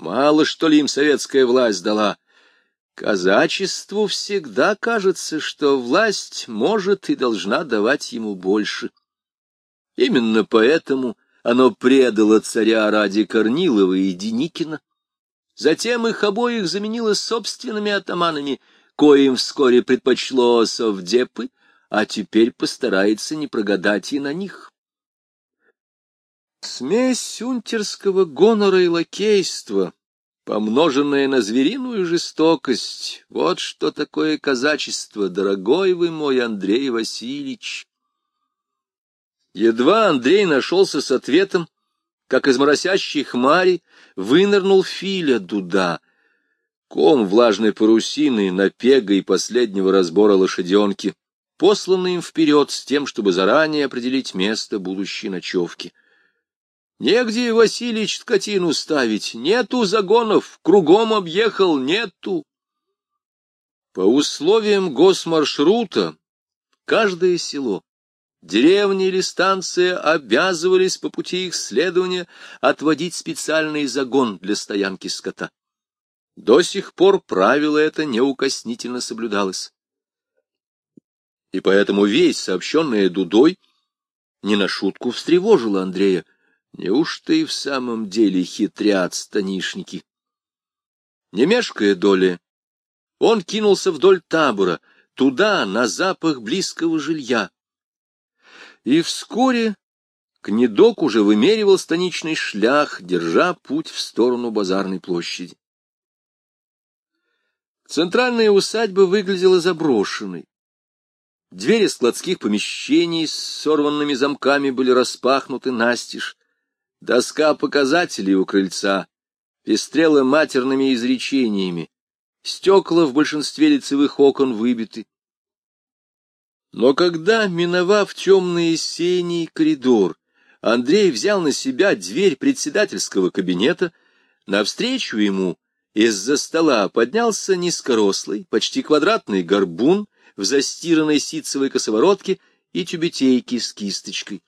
Мало, что ли, им советская власть дала. Казачеству всегда кажется, что власть может и должна давать ему больше. Именно поэтому оно предало царя ради Корнилова и Деникина. Затем их обоих заменило собственными атаманами, коим вскоре предпочло совдепы, а теперь постарается не прогадать и на них. Смесь унтерского гонора и лакейства, помноженная на звериную жестокость, вот что такое казачество, дорогой вы мой Андрей Васильевич. Едва Андрей нашелся с ответом, как из моросящей хмари вынырнул Филя Дуда, ком влажной парусины, напега и последнего разбора лошаденки, посланный им вперед с тем, чтобы заранее определить место будущей ночевки. Негде, Василич, скотину ставить, нету загонов, кругом объехал, нету. По условиям госмаршрута каждое село, деревня или станция обязывались по пути их следования отводить специальный загон для стоянки скота. До сих пор правило это неукоснительно соблюдалось и поэтому весь сообщенная Дудой не на шутку встревожила Андрея. Неужто и в самом деле хитрят станишники? Не мешкая доли, он кинулся вдоль табора, туда, на запах близкого жилья. И вскоре Кнедок уже вымеривал станичный шлях, держа путь в сторону базарной площади. Центральная усадьба выглядела заброшенной. Двери складских помещений с сорванными замками были распахнуты настежь. Доска показателей у крыльца пестрела матерными изречениями. Стекла в большинстве лицевых окон выбиты. Но когда, миновав темные сени коридор, Андрей взял на себя дверь председательского кабинета, навстречу ему из-за стола поднялся низкорослый, почти квадратный горбун в застиранной ситцевой косоворотке и тюбетейке с кисточкой.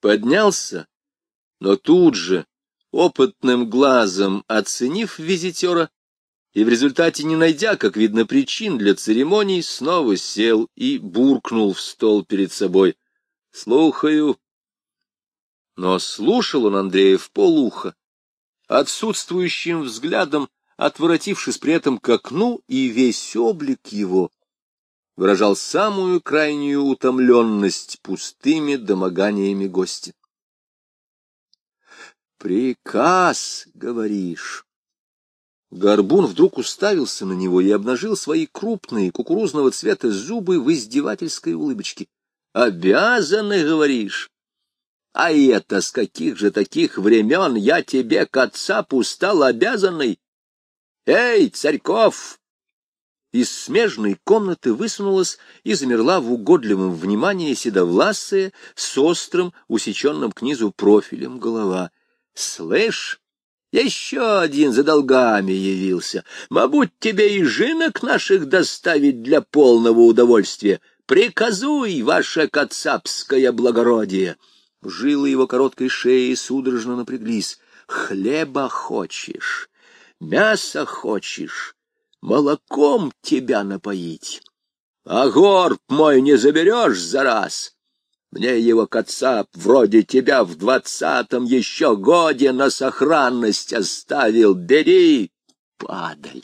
Поднялся, но тут же, опытным глазом оценив визитера, и в результате, не найдя, как видно, причин для церемоний, снова сел и буркнул в стол перед собой. «Слухаю». Но слушал он Андрея в полуха, отсутствующим взглядом, отворотившись при этом к окну, и весь облик его выражал самую крайнюю утомленность пустыми домоганиями гостя. «Приказ, говоришь?» Горбун вдруг уставился на него и обнажил свои крупные кукурузного цвета зубы в издевательской улыбочке. «Обязаны, говоришь? А это с каких же таких времен я тебе, к отцапу, стал обязанный? Эй, Царьков, из смежной комнаты высунулась и замерла в угодливом внимании седовласая с острым, усеченным к низу профилем голова. — Слышь, еще один за долгами явился. Мабуть, тебе и жинок наших доставить для полного удовольствия. Приказуй, ваше кацапское благородие! Жилы его короткой шеи судорожно напряглись. Хлеба хочешь, мясо хочешь, молоком тебя напоить. А горб мой не заберешь за раз. Мне его кацап вроде тебя в двадцатом еще годе на сохранность оставил. Бери, падаль.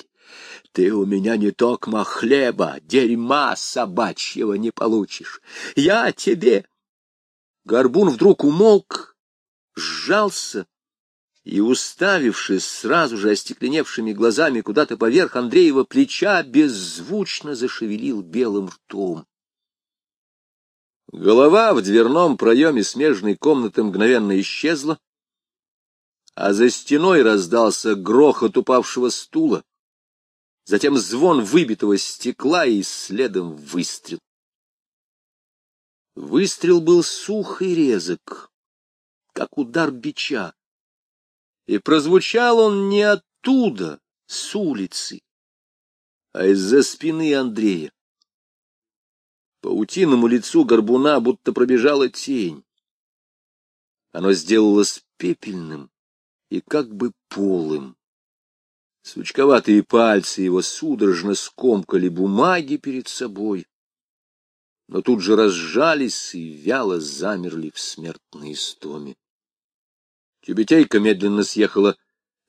Ты у меня не токма хлеба, дерьма собачьего не получишь. Я тебе... Горбун вдруг умолк, сжался и, уставившись сразу же остекленевшими глазами куда-то поверх Андреева плеча, беззвучно зашевелил белым ртом. Голова в дверном проеме смежной комнаты мгновенно исчезла, а за стеной раздался грохот упавшего стула, затем звон выбитого стекла и следом выстрел. Выстрел был сух и резок, как удар бича и прозвучал он не оттуда, с улицы, а из-за спины Андрея. По утиному лицу горбуна будто пробежала тень. Оно сделалось пепельным и как бы полым. Сучковатые пальцы его судорожно скомкали бумаги перед собой, но тут же разжались и вяло замерли в смертной истоме. Тюбетейка медленно съехала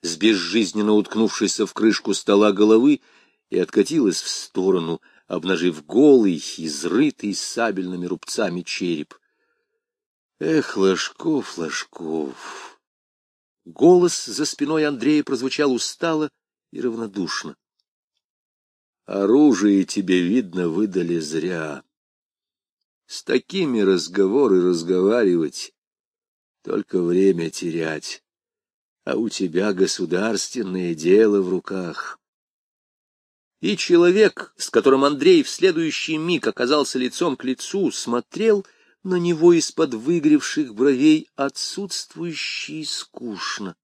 с безжизненно уткнувшейся в крышку стола головы и откатилась в сторону, обнажив голый, изрытый сабельными рубцами череп. Эх, Ложков, Ложков! Голос за спиной Андрея прозвучал устало и равнодушно. Оружие тебе, видно, выдали зря. С такими разговоры разговаривать, только время терять. А у тебя государственное дело в руках. И человек, с которым Андрей в следующий миг оказался лицом к лицу, смотрел на него из-под выгревших бровей отсутствующий скучно.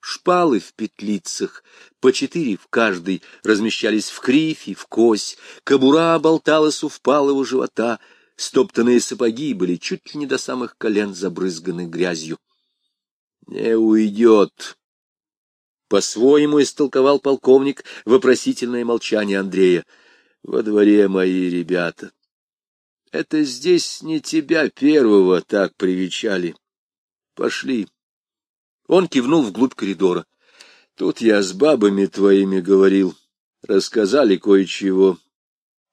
Шпалы в петлицах, по четыре в каждой, размещались в кривь и в кось, кобура болталась у впалого живота, стоптанные сапоги были чуть ли не до самых колен забрызганы грязью. — Не уйдет! — по-своему истолковал полковник вопросительное молчание Андрея. — Во дворе мои ребята. Это здесь не тебя первого так привечали. Пошли. Он кивнул вглубь коридора. Тут я с бабами твоими говорил. Рассказали кое-чего.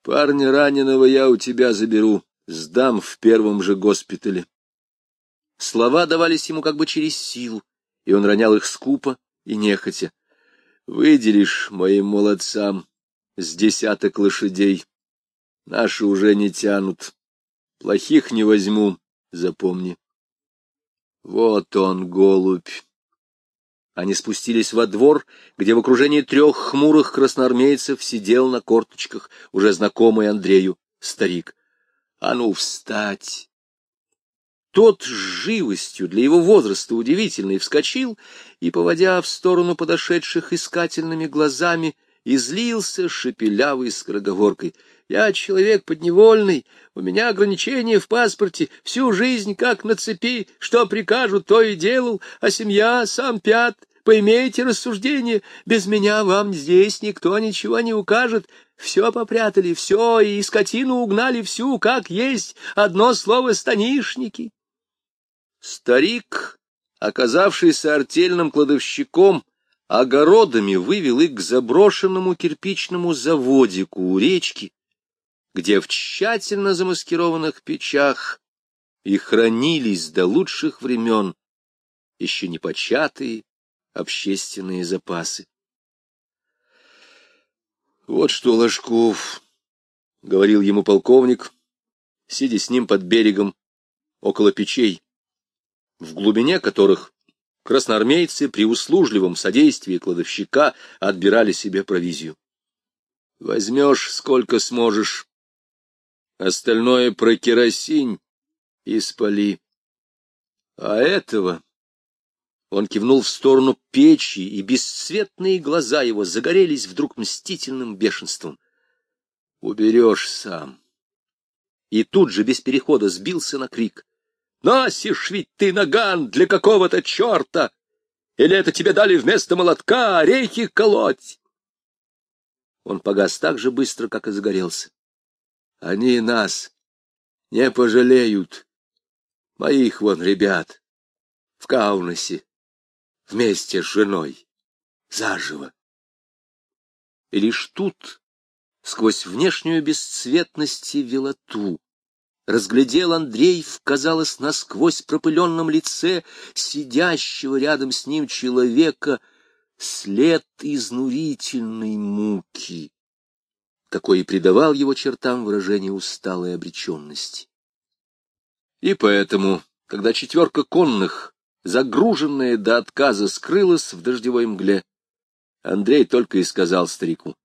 Парня раненого я у тебя заберу. Сдам в первом же госпитале. Слова давались ему как бы через силу, и он ронял их скупо и нехотя. Выделишь моим молодцам с десяток лошадей. Наши уже не тянут. Плохих не возьму, запомни. Вот он, голубь. Они спустились во двор, где в окружении трех хмурых красноармейцев сидел на корточках уже знакомый Андрею старик. А ну, встать! Тот с живостью для его возраста удивительной вскочил и, поводя в сторону подошедших искательными глазами, излился шепелявой скороговоркой. «Я человек подневольный, у меня ограничения в паспорте, всю жизнь как на цепи, что прикажут, то и делал, а семья сам пят. Поймейте рассуждение, без меня вам здесь никто ничего не укажет. Все попрятали, все, и скотину угнали всю, как есть, одно слово «станишники». Старик, оказавшийся артельным кладовщиком, огородами вывел их к заброшенному кирпичному заводику у речки, где в тщательно замаскированных печах и хранились до лучших времен еще непочатые общественные запасы. Вот что, Ложков, — говорил ему полковник, сидя с ним под берегом, около печей, в глубине которых красноармейцы при услужливом содействии кладовщика отбирали себе провизию. Возьмешь сколько сможешь, остальное про керосинь и спали. А этого... Он кивнул в сторону печи, и бесцветные глаза его загорелись вдруг мстительным бешенством. Уберешь сам. И тут же без перехода сбился на крик. Носишь ведь ты наган для какого-то черта! Или это тебе дали вместо молотка орехи колоть? Он погас так же быстро, как и загорелся. Они нас не пожалеют. Моих вон ребят в Каунасе вместе с женой заживо. И лишь тут, сквозь внешнюю бесцветность и велоту, разглядел Андрей в, казалось, насквозь пропыленном лице сидящего рядом с ним человека след изнурительной муки, какой и придавал его чертам выражение усталой обреченности. И поэтому, когда четверка конных, загруженная до отказа, скрылась в дождевой мгле, Андрей только и сказал старику,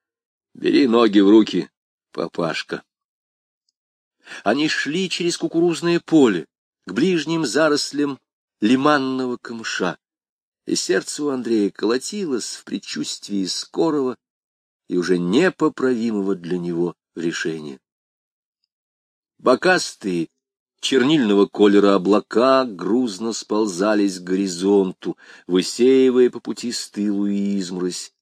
— Бери ноги в руки, папашка. Они шли через кукурузное поле, к ближним зарослям лиманного камыша, и сердце у Андрея колотилось в предчувствии скорого и уже непоправимого для него решения. Бокастые чернильного колера облака грузно сползались к горизонту, высеивая по пути стылую изморозь.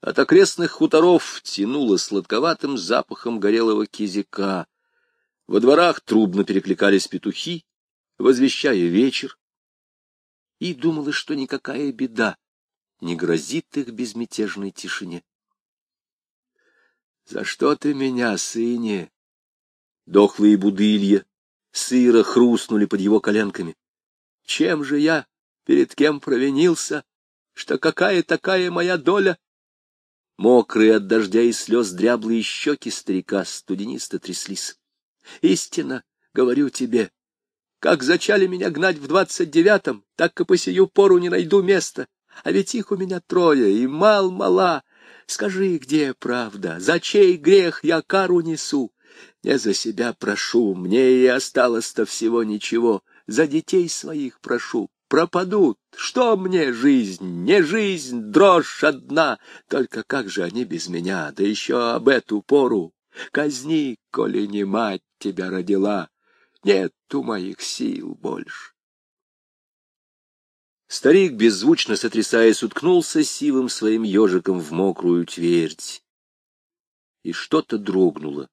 От окрестных хуторов тянуло сладковатым запахом горелого кизика. Во дворах трубно перекликались петухи, возвещая вечер. И думала, что никакая беда не грозит их безмятежной тишине. — За что ты меня, сыне? Дохлые будылья сыро хрустнули под его коленками. Чем же я, перед кем провинился, что какая такая моя доля? Мокрые от дождя и слез дряблые щеки старика студенисто тряслись. Истинно, говорю тебе, как зачали меня гнать в двадцать девятом, так и по сию пору не найду места. А ведь их у меня трое, и мал-мала. Скажи, где правда, за чей грех я кару несу? Не за себя прошу, мне и осталось-то всего ничего. За детей своих прошу, пропадут. Что мне жизнь? Не жизнь, дрожь одна. Только как же они без меня, да еще об эту пору? Казни, коли не мать тебя родила. Нету моих сил больше. Старик, беззвучно сотрясаясь, уткнулся сивым своим ежиком в мокрую твердь. И что-то дрогнуло,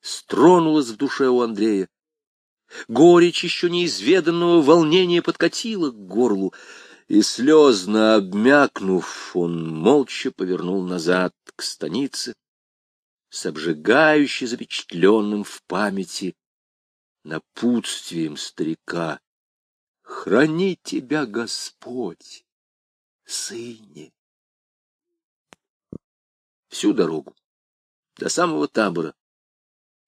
стронулось в душе у Андрея. Горечь еще неизведанного волнения подкатила к горлу, и, слезно обмякнув, он молча повернул назад к станице, с обжигающе запечатленным в памяти напутствием старика. Храни тебя Господь, сыне. Всю дорогу, до самого табора,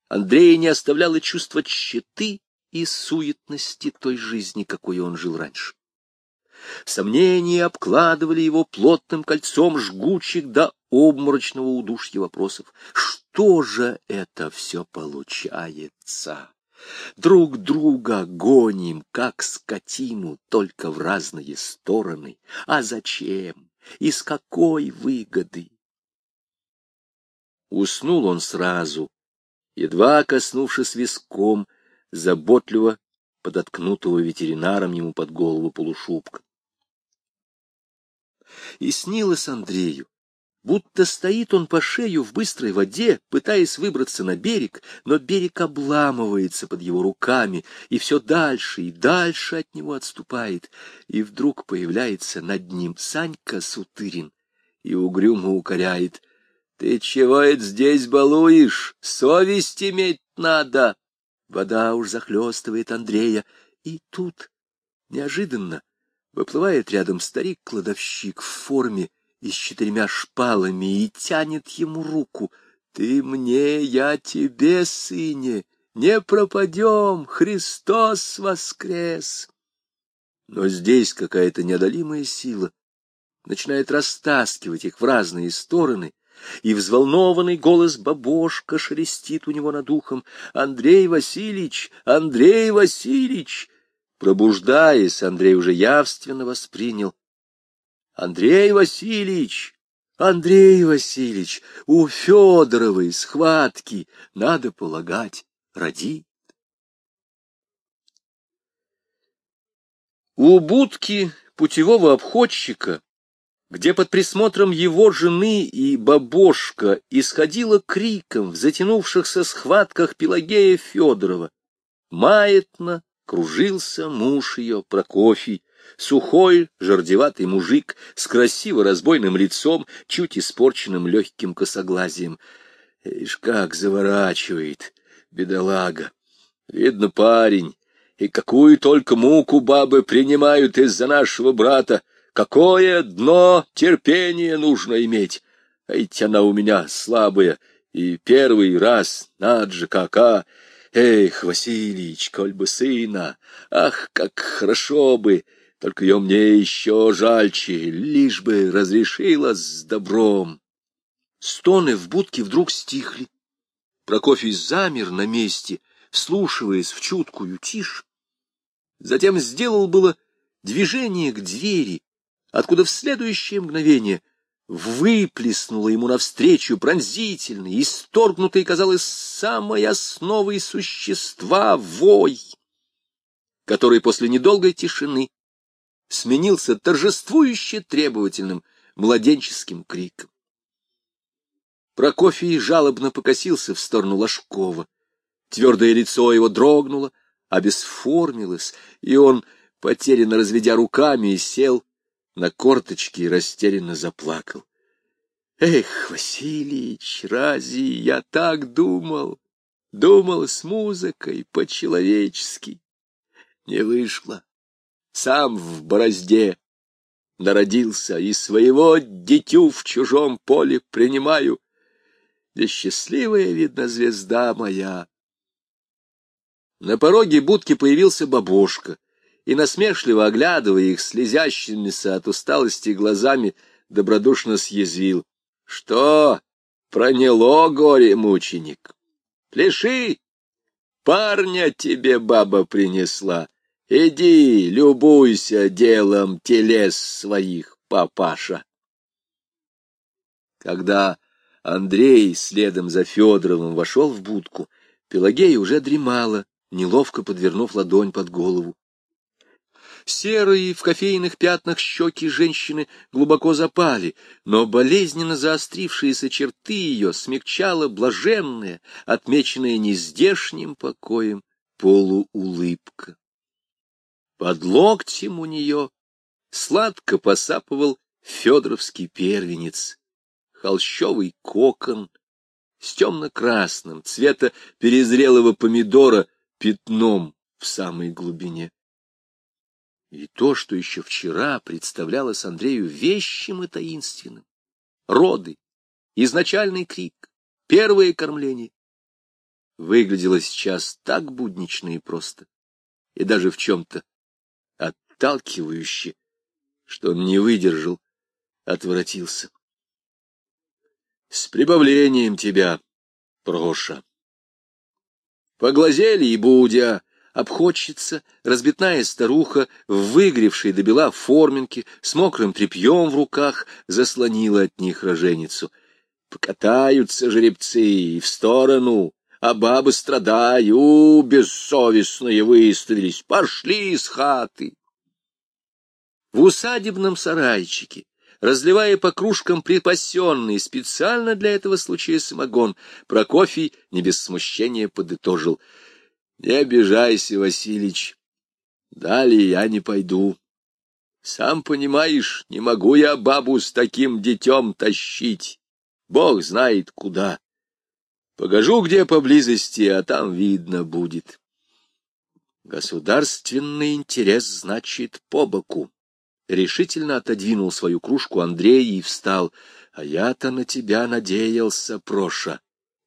Андрея не оставляло чувство тщеты и суетности той жизни, какой он жил раньше. Сомнения обкладывали его плотным кольцом жгучих до обморочного удушья вопросов. Что же это все получается? Друг друга гоним, как скотину, только в разные стороны. А зачем? Из какой выгоды? Уснул он сразу, едва коснувшись виском, заботливо подоткнутого ветеринаром ему под голову полушубка. И снилось Андрею, будто стоит он по шею в быстрой воде, пытаясь выбраться на берег, но берег обламывается под его руками, и все дальше и дальше от него отступает, и вдруг появляется над ним Санька Сутырин и угрюмо укоряет. — Ты чего это здесь балуешь? Совесть иметь надо! Вода уж захлестывает Андрея, и тут, неожиданно, выплывает рядом старик-кладовщик в форме, и с четырьмя шпалами и тянет ему руку. «Ты мне, я тебе, сыне, не пропадем, Христос воскрес!» Но здесь какая-то неодолимая сила начинает растаскивать их в разные стороны, и взволнованный голос бабошка шелестит у него над ухом. «Андрей Васильевич! Андрей Васильевич!» Пробуждаясь, Андрей уже явственно воспринял Андрей Васильевич, Андрей Васильевич, у Федоровой схватки, надо полагать, роди. У будки путевого обходчика, где под присмотром его жены и бабошка исходила криком в затянувшихся схватках Пелагея Федорова, маятно кружился муж ее Прокофий, Сухой, жердеватый мужик с красиво разбойным лицом, чуть испорченным легким косоглазием. Ишь, как заворачивает, бедолага. Видно, парень, и какую только муку бабы принимают из-за нашего брата. Какое дно терпения нужно иметь. А ведь она у меня слабая, и первый раз, над же кака. Эх, Васильич, коль бы сына, ах, как хорошо бы! Только ее мне еще жальче, лишь бы разрешила с добром. Стоны в будке вдруг стихли. Прокофий замер на месте, вслушиваясь в чуткую тишь. Затем сделал было движение к двери, откуда в следующее мгновение выплеснуло ему навстречу пронзительный, исторгнутый, казалось, самой основой существа вой — который после недолгой тишины сменился торжествующе требовательным младенческим криком. Прокофий жалобно покосился в сторону Ложкова. Твердое лицо его дрогнуло, обесформилось, и он, потерянно разведя руками, сел на корточки и растерянно заплакал. Эх, Васильич, разве я так думал? Думал с музыкой по-человечески. Не вышло. Сам в борозде народился и своего дитю в чужом поле принимаю. Да счастливая, видно, звезда моя. На пороге будки появился бабушка, и, насмешливо оглядывая их слезящимися от усталости глазами, добродушно съязвил. — Что, проняло горе, мученик? Пляши! Парня тебе баба принесла. Иди, любуйся делом телес своих, папаша. Когда Андрей следом за Федоровым вошел в будку, Пелагея уже дремала, неловко подвернув ладонь под голову. Серые в кофейных пятнах щеки женщины глубоко запали, но болезненно заострившиеся черты ее смягчала блаженная, отмеченная нездешним покоем, полуулыбка. Под локтем у нее сладко посапывал Федоровский первенец, холщовый кокон с темно-красным цвета перезрелого помидора пятном в самой глубине. И то, что еще вчера представлялось Андрею вещим и таинственным. Роды, изначальный крик, первое кормление. Выглядело сейчас так буднично и просто, и даже в чем-то отталкивающе, что он не выдержал, отворотился. — С прибавлением тебя, Проша. Поглазели и будя, обходчица, разбитная старуха, в выгревшей до бела форменке, с мокрым тряпьем в руках, заслонила от них роженицу. Покатаются жеребцы и в сторону, а бабы страдаю, бессовестные выставились, пошли из хаты. В усадебном сарайчике, разливая по кружкам припасенный специально для этого случая самогон, Прокофий не без смущения подытожил — не обижайся, Василич. Далее я не пойду. Сам понимаешь, не могу я бабу с таким детем тащить. Бог знает куда. Погожу где поблизости, а там видно будет. Государственный интерес значит по боку. Решительно отодвинул свою кружку Андрей и встал. А я-то на тебя надеялся, Проша,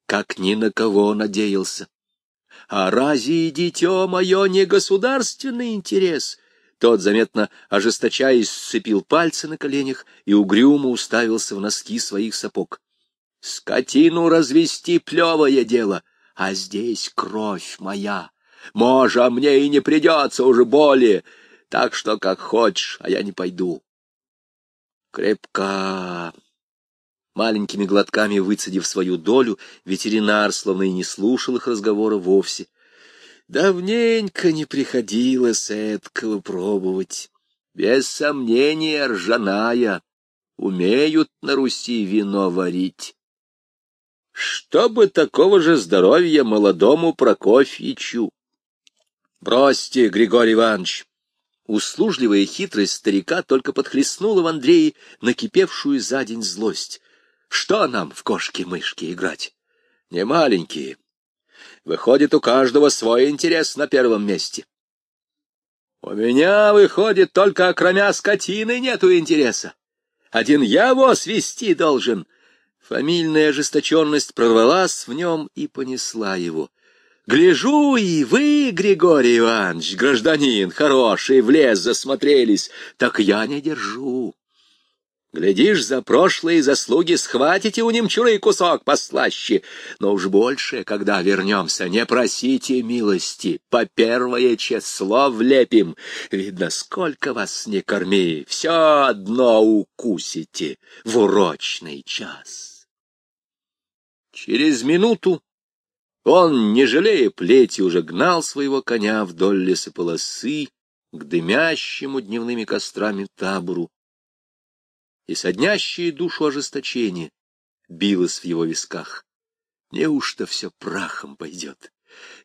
как ни на кого надеялся. А разве дитё мое не государственный интерес? Тот, заметно ожесточаясь, сцепил пальцы на коленях и угрюмо уставился в носки своих сапог. Скотину развести плевое дело, а здесь кровь моя. Можа, мне и не придется уже более, так что как хочешь, а я не пойду. Крепко Маленькими глотками выцедив свою долю, ветеринар словно и не слушал их разговора вовсе. Давненько не приходилось этого пробовать. Без сомнения, ржаная. Умеют на Руси вино варить. Чтобы такого же здоровья молодому Прокофьичу. Бросьте, Григорий Иванович. Услужливая хитрость старика только подхлестнула в Андрее накипевшую за день злость. Что нам в кошки-мышки играть? Не маленькие. Выходит, у каждого свой интерес на первом месте. У меня, выходит, только кроме скотины нету интереса. Один я его свести должен. Фамильная ожесточенность прорвалась в нем и понесла его. Гляжу, и вы, Григорий Иванович, гражданин хороший, в лес засмотрелись, так я не держу. Глядишь, за прошлые заслуги схватите у немчуры кусок послаще. Но уж больше, когда вернемся, не просите милости, по первое число влепим. Видно, сколько вас не корми, все одно укусите в урочный час. Через минуту Он, не жалея плети, уже гнал своего коня вдоль лесополосы к дымящему дневными кострами табору. И соднящее душу ожесточение билось в его висках. Неужто все прахом пойдет?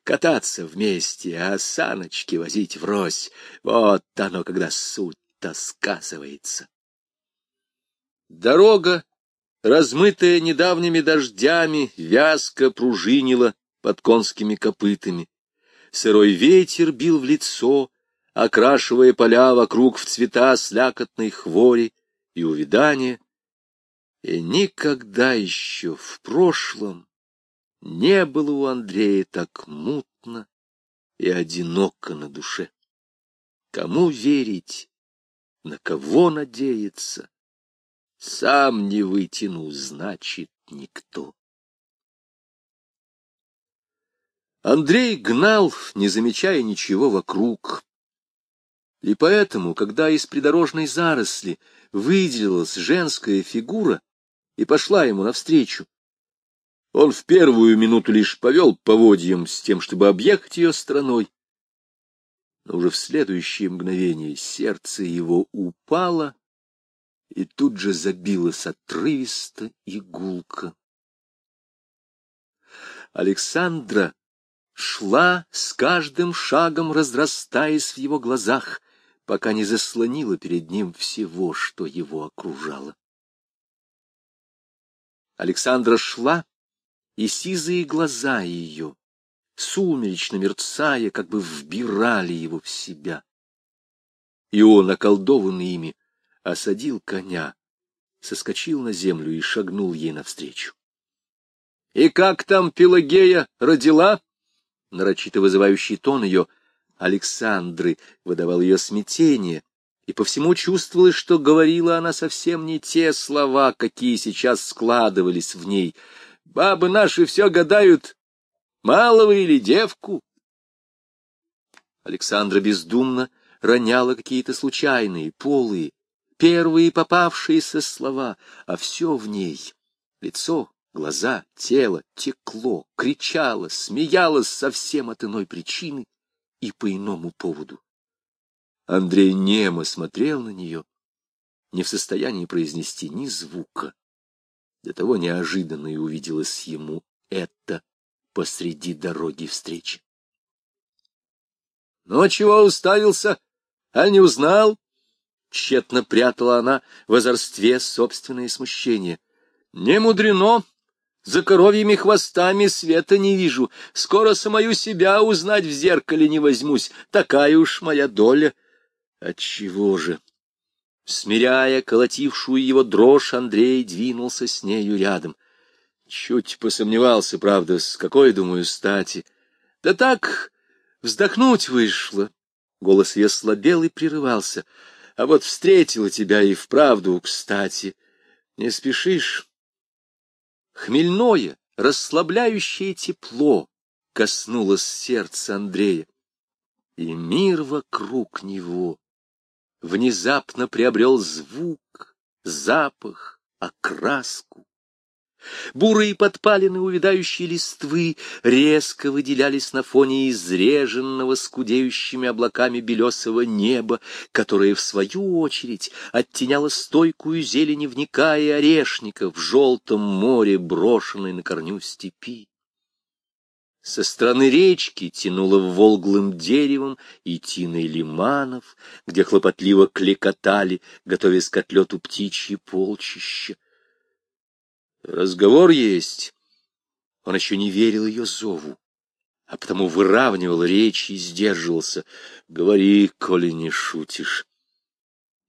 Кататься вместе, а саночки возить врозь — вот оно, когда суть-то сказывается. Дорога, размытая недавними дождями, вязко пружинила под конскими копытами. Сырой ветер бил в лицо, окрашивая поля вокруг в цвета слякотной хвори и увядания. И никогда еще в прошлом не было у Андрея так мутно и одиноко на душе. Кому верить, на кого надеяться, сам не вытяну, значит, никто. Андрей гнал, не замечая ничего вокруг. И поэтому, когда из придорожной заросли выделилась женская фигура и пошла ему навстречу, он в первую минуту лишь повел поводьем с тем, чтобы объехать ее страной. Но уже в следующее мгновение сердце его упало и тут же забилось отрывисто и гулко. Александра шла с каждым шагом, разрастаясь в его глазах, пока не заслонила перед ним всего, что его окружало. Александра шла, и сизые глаза ее, сумеречно мерцая, как бы вбирали его в себя. И он, околдованный ими, осадил коня, соскочил на землю и шагнул ей навстречу. — И как там Пелагея родила? Нарочито вызывающий тон ее Александры выдавал ее смятение, и по всему чувствовалось, что говорила она совсем не те слова, какие сейчас складывались в ней. Бабы наши все гадают, малого или девку. Александра бездумно роняла какие-то случайные, полые, первые попавшиеся слова, а все в ней — лицо, глаза, тело — текло, кричало, смеялось совсем от иной причины и по иному поводу. Андрей немо смотрел на нее, не в состоянии произнести ни звука. До того неожиданно и увиделось ему это посреди дороги встречи. — Ну, чего уставился? А не узнал? Тщетно прятала она в озорстве собственное смущение. Не мудрено. За коровьими хвостами света не вижу. Скоро самую себя узнать в зеркале не возьмусь. Такая уж моя доля. Отчего же? Смиряя колотившую его дрожь, Андрей двинулся с нею рядом. Чуть посомневался, правда, с какой, думаю, стати. Да так, вздохнуть вышло. Голос ее слабел и прерывался а вот встретила тебя и вправду кстати. Не спешишь? Хмельное, расслабляющее тепло коснулось сердца Андрея, и мир вокруг него внезапно приобрел звук, запах, окраску. Бурые подпалины увядающей листвы резко выделялись на фоне изреженного скудеющими облаками белесого неба, которое, в свою очередь, оттеняло стойкую зелень вника и орешника в желтом море, брошенной на корню степи. Со стороны речки тянуло волглым деревом и тиной лиманов, где хлопотливо клекотали, готовясь к отлету птичьи полчища. Разговор есть. Он еще не верил ее зову, а потому выравнивал речь и сдерживался. Говори, коли не шутишь.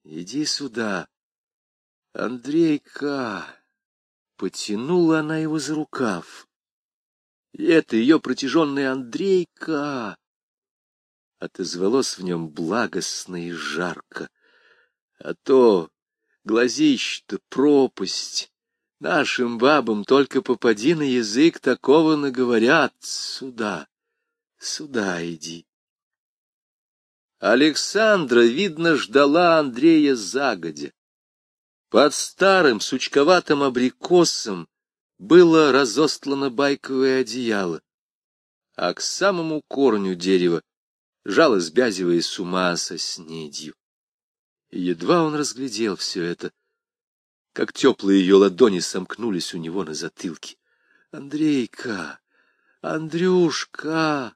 Иди сюда. Андрейка. Потянула она его за рукав. Это ее протяженный Андрейка. Отозвалось в нем благостно и жарко. А то глазищ-то пропасть Нашим бабам только попади на язык, такого наговорят. Сюда, сюда иди. Александра, видно, ждала Андрея загодя. Под старым сучковатым абрикосом было разостлано байковое одеяло. а к самому корню дерева жалась бязевая с ума со снедью. И едва он разглядел все это, как теплые ее ладони сомкнулись у него на затылке. «Андрейка! Андрюшка!»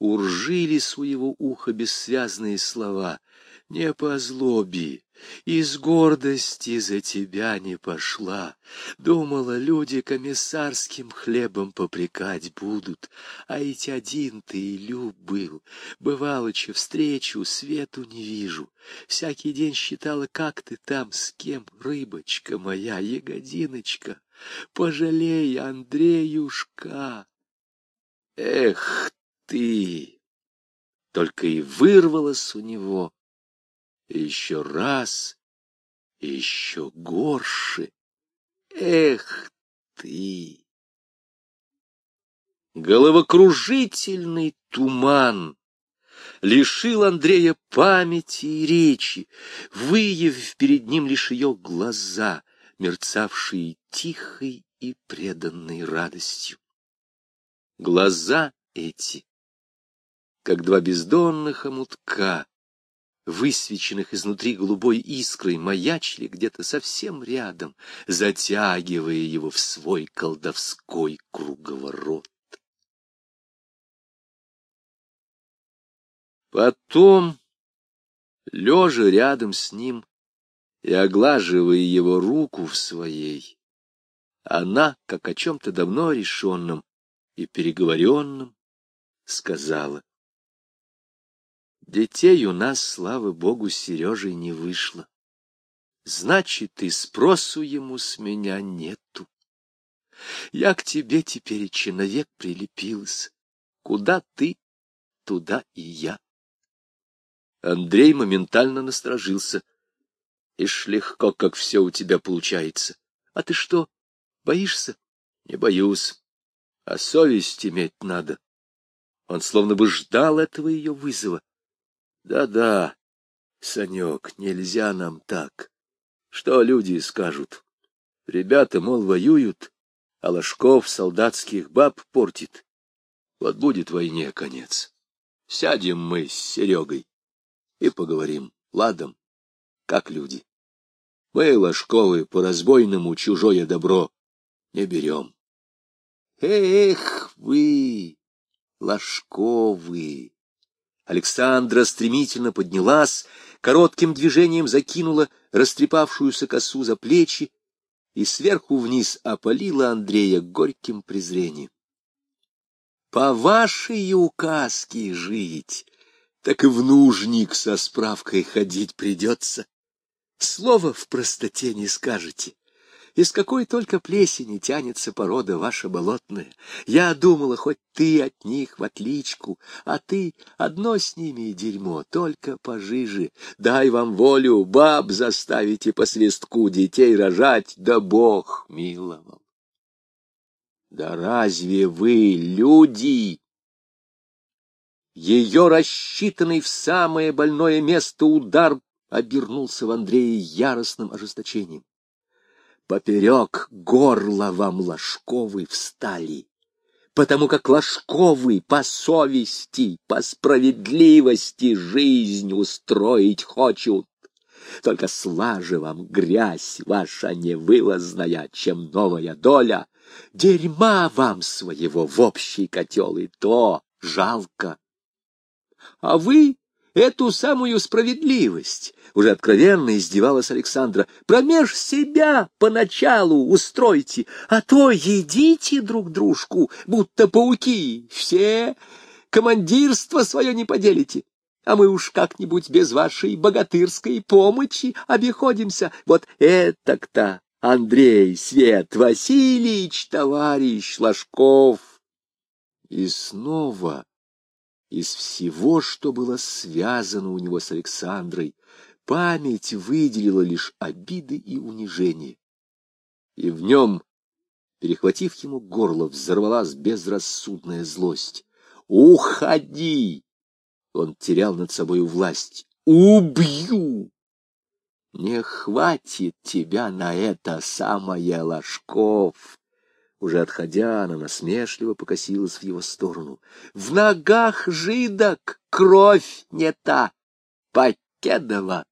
Уржились у его уха бессвязные слова. «Не по злобе, из гордости за тебя не пошла. Думала, люди комиссарским хлебом попрекать будут, а ведь один ты и люб был. Бывалоча встречу, свету не вижу. Всякий день считала, как ты там, с кем, рыбочка моя, ягодиночка. Пожалей, Андреюшка. Эх ты! Только и вырвалось у него еще раз, еще горше. Эх ты! Головокружительный туман лишил Андрея памяти и речи, выявив перед ним лишь ее глаза, мерцавшие тихой и преданной радостью. Глаза эти, как два бездонных омутка, высвеченных изнутри голубой искрой, маячили где-то совсем рядом, затягивая его в свой колдовской круговорот. Потом, лежа рядом с ним и оглаживая его руку в своей, она, как о чем-то давно решенном и переговоренном, сказала — Детей у нас, слава богу, Сережей не вышло. Значит, и спросу ему с меня нету. Я к тебе теперь человек прилепился. Куда ты, туда и я. Андрей моментально насторожился. Ишь легко, как все у тебя получается. А ты что, боишься? Не боюсь. А совесть иметь надо. Он словно бы ждал этого ее вызова. Да-да, Санек, нельзя нам так. Что люди скажут? Ребята, мол, воюют, а Ложков солдатских баб портит. Вот будет войне конец. Сядем мы с Серегой и поговорим ладом, как люди. Мы, Ложковы, по-разбойному чужое добро не берем. Эх вы, Ложковы! Александра стремительно поднялась, коротким движением закинула растрепавшуюся косу за плечи и сверху вниз опалила Андрея горьким презрением. По вашей указке жить, так и в нужник со справкой ходить придется. Слова в простоте не скажете. Из какой только плесени тянется порода ваша болотная. Я думала, хоть ты от них в отличку, а ты одно с ними и дерьмо, только пожиже. Дай вам волю, баб заставите по свистку детей рожать, да Бог миловал. Да разве вы люди? Ее рассчитанный в самое больное место удар обернулся в Андрее яростным ожесточением поперек горла вам Ложковы встали, потому как Ложковы по совести, по справедливости жизнь устроить хочут. Только слаже вам грязь ваша невылазная, чем новая доля. Дерьма вам своего в общий котел, и то жалко. А вы эту самую справедливость, уже откровенно издевалась Александра, промеж себя поначалу устройте, а то едите друг дружку, будто пауки, все командирство свое не поделите. А мы уж как-нибудь без вашей богатырской помощи обиходимся. Вот это-то, Андрей, Свет, Васильевич, товарищ Ложков. И снова из всего, что было связано у него с Александрой, память выделила лишь обиды и унижения. И в нем, перехватив ему горло, взорвалась безрассудная злость. «Уходи!» Он терял над собою власть. «Убью!» «Не хватит тебя на это, самое Ложков!» Уже отходя, она насмешливо покосилась в его сторону. В ногах жидок кровь не та, Покедова.